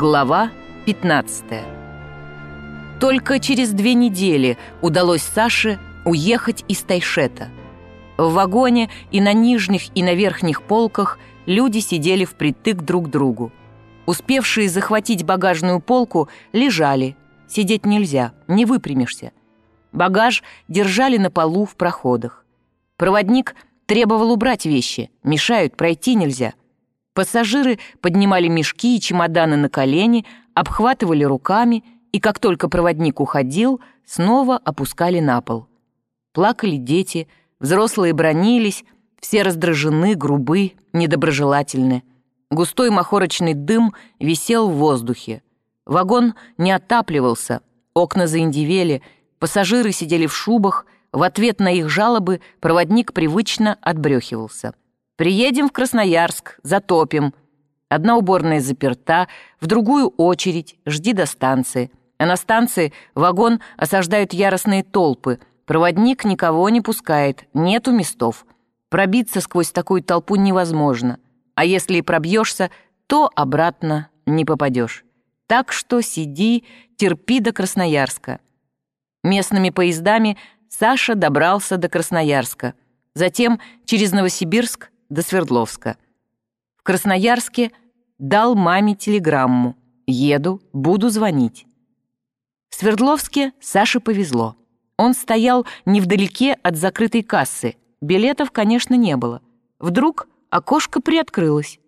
Глава 15 Только через две недели удалось Саше уехать из Тайшета. В вагоне и на нижних, и на верхних полках люди сидели впритык друг к другу. Успевшие захватить багажную полку лежали. Сидеть нельзя, не выпрямишься. Багаж держали на полу в проходах. Проводник требовал убрать вещи, мешают, пройти нельзя. Пассажиры поднимали мешки и чемоданы на колени, обхватывали руками и, как только проводник уходил, снова опускали на пол. Плакали дети, взрослые бронились, все раздражены, грубы, недоброжелательны. Густой махорочный дым висел в воздухе. Вагон не отапливался, окна заиндивели, пассажиры сидели в шубах, в ответ на их жалобы проводник привычно отбрехивался. Приедем в Красноярск, затопим. Одна уборная заперта, в другую очередь, жди до станции. А на станции вагон осаждают яростные толпы. Проводник никого не пускает, нету местов. Пробиться сквозь такую толпу невозможно. А если и пробьешься, то обратно не попадешь. Так что сиди, терпи до Красноярска. Местными поездами Саша добрался до Красноярска. Затем через Новосибирск до Свердловска. В Красноярске дал маме телеграмму. «Еду, буду звонить». В Свердловске Саше повезло. Он стоял невдалеке от закрытой кассы. Билетов, конечно, не было. Вдруг окошко приоткрылось.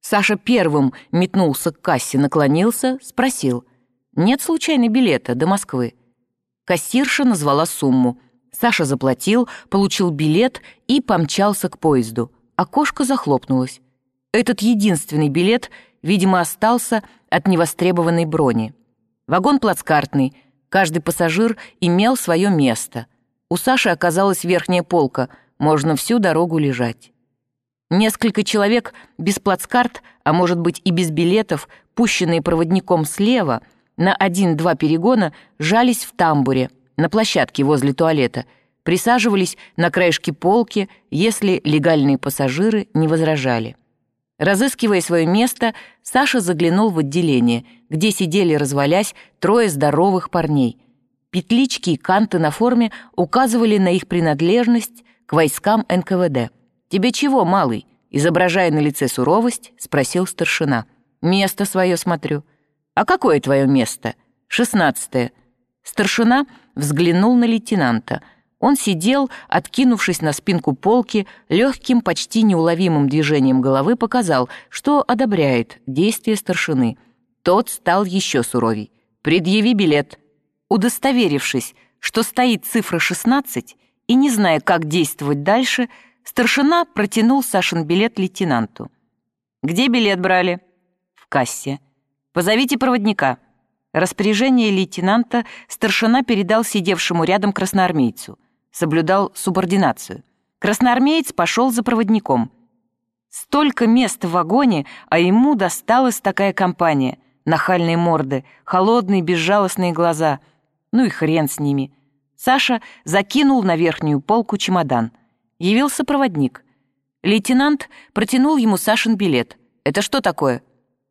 Саша первым метнулся к кассе, наклонился, спросил. «Нет случайно билета до Москвы?» Кассирша назвала сумму. Саша заплатил, получил билет и помчался к поезду окошко захлопнулось. Этот единственный билет, видимо, остался от невостребованной брони. Вагон плацкартный, каждый пассажир имел свое место. У Саши оказалась верхняя полка, можно всю дорогу лежать. Несколько человек без плацкарт, а может быть и без билетов, пущенные проводником слева, на один-два перегона жались в тамбуре, на площадке возле туалета — присаживались на краешке полки, если легальные пассажиры не возражали. Разыскивая свое место, Саша заглянул в отделение, где сидели, развалясь, трое здоровых парней. Петлички и канты на форме указывали на их принадлежность к войскам НКВД. «Тебе чего, малый?» Изображая на лице суровость, спросил старшина. «Место свое смотрю». «А какое твое место?» «Шестнадцатое». Старшина взглянул на лейтенанта — он сидел, откинувшись на спинку полки, легким, почти неуловимым движением головы показал, что одобряет действия старшины. Тот стал еще суровей. «Предъяви билет». Удостоверившись, что стоит цифра 16, и не зная, как действовать дальше, старшина протянул Сашин билет лейтенанту. «Где билет брали?» «В кассе». «Позовите проводника». Распоряжение лейтенанта старшина передал сидевшему рядом красноармейцу соблюдал субординацию. Красноармеец пошел за проводником. Столько мест в вагоне, а ему досталась такая компания. Нахальные морды, холодные безжалостные глаза. Ну и хрен с ними. Саша закинул на верхнюю полку чемодан. Явился проводник. Лейтенант протянул ему Сашин билет. «Это что такое?»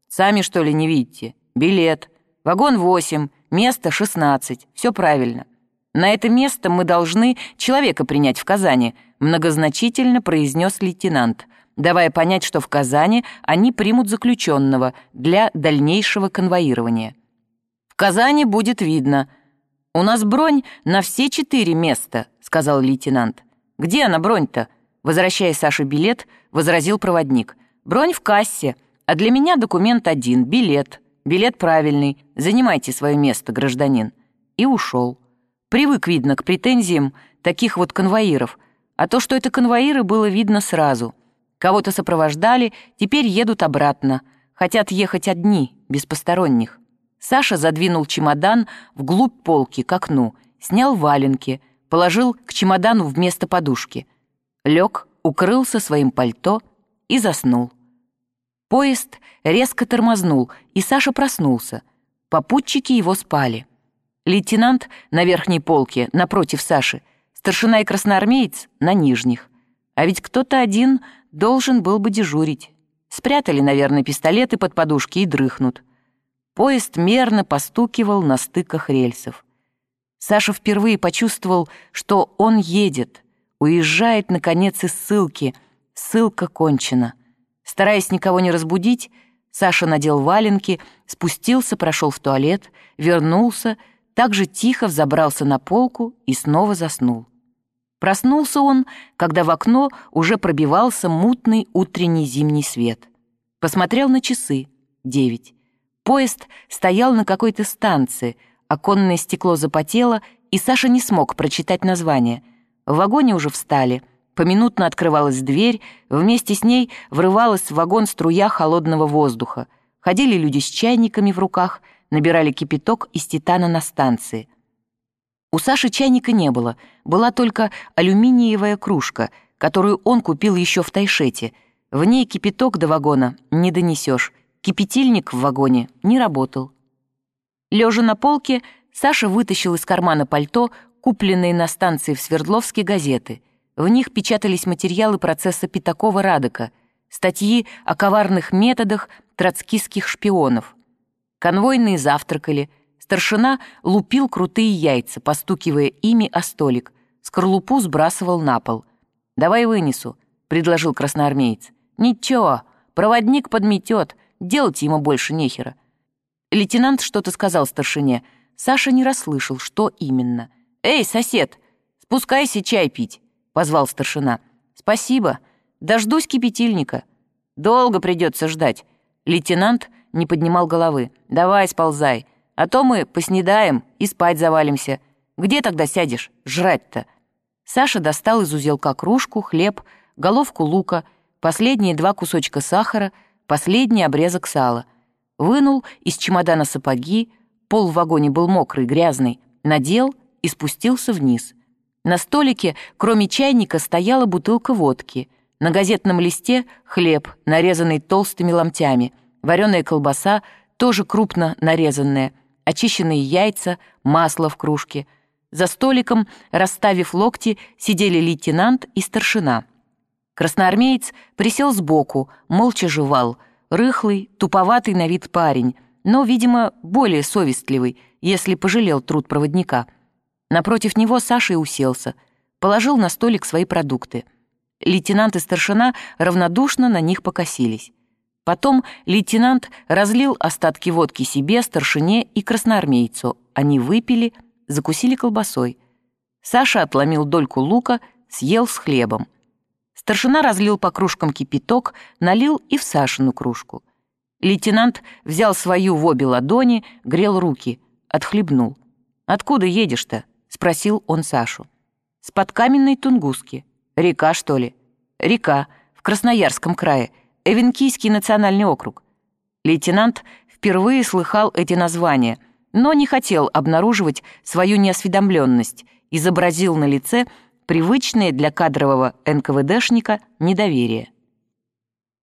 «Сами, что ли, не видите?» «Билет. Вагон 8, место 16. Все правильно». На это место мы должны человека принять в Казани», многозначительно произнес лейтенант, давая понять, что в Казани они примут заключенного для дальнейшего конвоирования. «В Казани будет видно. У нас бронь на все четыре места», — сказал лейтенант. «Где она, бронь-то?» Возвращая Саше билет, возразил проводник. «Бронь в кассе, а для меня документ один — билет. Билет правильный. Занимайте свое место, гражданин». И ушел. Привык, видно, к претензиям таких вот конвоиров, а то, что это конвоиры, было видно сразу. Кого-то сопровождали, теперь едут обратно. Хотят ехать одни, без посторонних. Саша задвинул чемодан вглубь полки к окну, снял валенки, положил к чемодану вместо подушки. Лег, укрылся своим пальто и заснул. Поезд резко тормознул, и Саша проснулся. Попутчики его спали. Лейтенант на верхней полке, напротив Саши, старшина и красноармеец на нижних. А ведь кто-то один должен был бы дежурить. Спрятали, наверное, пистолеты под подушки и дрыхнут. Поезд мерно постукивал на стыках рельсов. Саша впервые почувствовал, что он едет, уезжает, наконец, из ссылки. Ссылка кончена. Стараясь никого не разбудить, Саша надел валенки, спустился, прошел в туалет, вернулся, так же тихо взобрался на полку и снова заснул. Проснулся он, когда в окно уже пробивался мутный утренний зимний свет. Посмотрел на часы. Девять. Поезд стоял на какой-то станции — Оконное стекло запотело, и Саша не смог прочитать название. В вагоне уже встали. Поминутно открывалась дверь, вместе с ней врывалась в вагон струя холодного воздуха. Ходили люди с чайниками в руках, набирали кипяток из титана на станции. У Саши чайника не было, была только алюминиевая кружка, которую он купил еще в Тайшете. В ней кипяток до вагона не донесешь, кипятильник в вагоне не работал. Лежа на полке, Саша вытащил из кармана пальто, купленные на станции в Свердловске газеты. В них печатались материалы процесса Пятакова-Радека, статьи о коварных методах троцкистских шпионов. Конвойные завтракали, старшина лупил крутые яйца, постукивая ими о столик, скорлупу сбрасывал на пол. «Давай вынесу», — предложил красноармеец. «Ничего, проводник подметет, делать ему больше нехера. Лейтенант что-то сказал старшине. Саша не расслышал, что именно. «Эй, сосед, спускайся чай пить», — позвал старшина. «Спасибо. Дождусь кипятильника». «Долго придется ждать». Лейтенант не поднимал головы. «Давай, сползай, а то мы поснедаем и спать завалимся. Где тогда сядешь? Жрать-то?» Саша достал из узелка кружку, хлеб, головку лука, последние два кусочка сахара, последний обрезок сала вынул из чемодана сапоги, пол в вагоне был мокрый, грязный, надел и спустился вниз. На столике, кроме чайника, стояла бутылка водки. На газетном листе хлеб, нарезанный толстыми ломтями, вареная колбаса, тоже крупно нарезанная, очищенные яйца, масло в кружке. За столиком, расставив локти, сидели лейтенант и старшина. Красноармеец присел сбоку, молча жевал — Рыхлый, туповатый на вид парень, но, видимо, более совестливый, если пожалел труд проводника. Напротив него Саша и уселся, положил на столик свои продукты. Лейтенант и старшина равнодушно на них покосились. Потом лейтенант разлил остатки водки себе, старшине и красноармейцу. Они выпили, закусили колбасой. Саша отломил дольку лука, съел с хлебом. Старшина разлил по кружкам кипяток, налил и в Сашину кружку. Лейтенант взял свою в обе ладони, грел руки, отхлебнул. «Откуда едешь-то?» — спросил он Сашу. «С-под каменной Тунгуски. Река, что ли?» «Река, в Красноярском крае, Эвенкийский национальный округ». Лейтенант впервые слыхал эти названия, но не хотел обнаруживать свою неосведомленность, изобразил на лице привычное для кадрового НКВДшника недоверие.